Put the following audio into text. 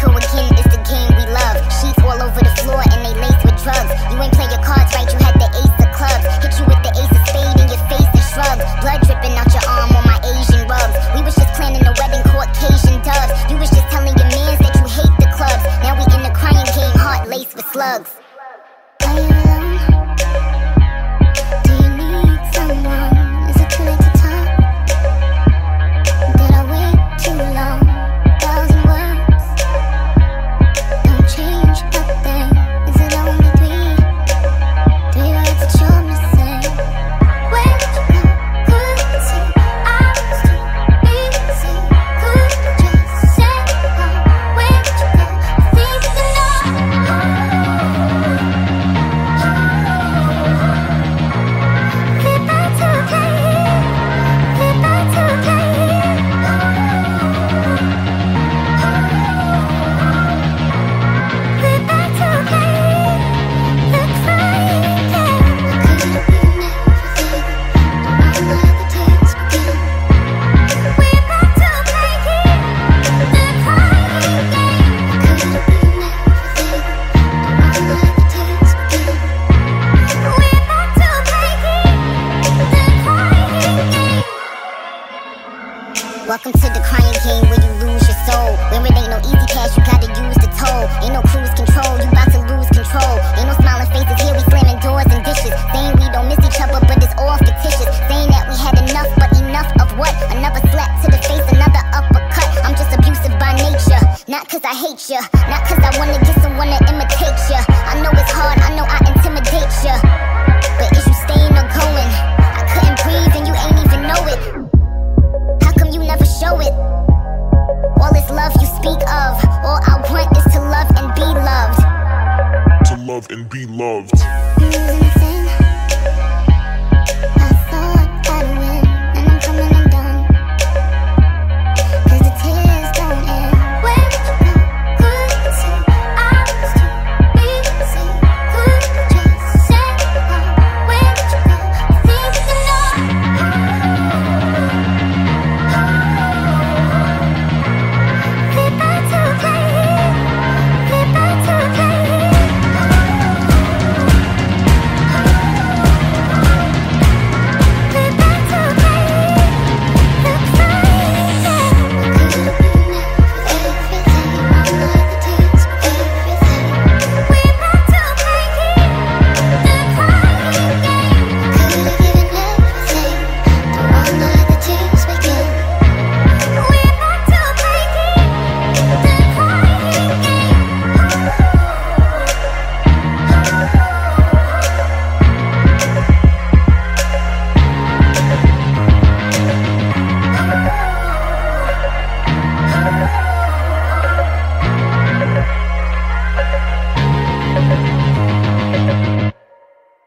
Kim, it's the game we love. Sheets all over the floor and they laced with drugs. You ain't play your cards right, you had the ace of clubs. Hit you with the ace of spades in your face and shrug. Blood dripping out your arm on my Asian rugs. We was just planning a wedding, Caucasian doves. You was just telling your mans that you hate the clubs. Now we in the crying game, heart laced with slugs. Welcome to the crying game where you lose your soul. Where it ain't no easy cash, you gotta use the toll. Ain't no cruise control, you bout to lose control. Ain't no smiling faces here, we slamming doors and dishes. Saying we don't miss each other, but it's all fictitious. Saying that we had enough, but enough of what? Another slap to the face, another uppercut. I'm just abusive by nature. Not cause I hate ya, not cause I wanna get someone to imitate ya. I know it's hard, I know love and be loved.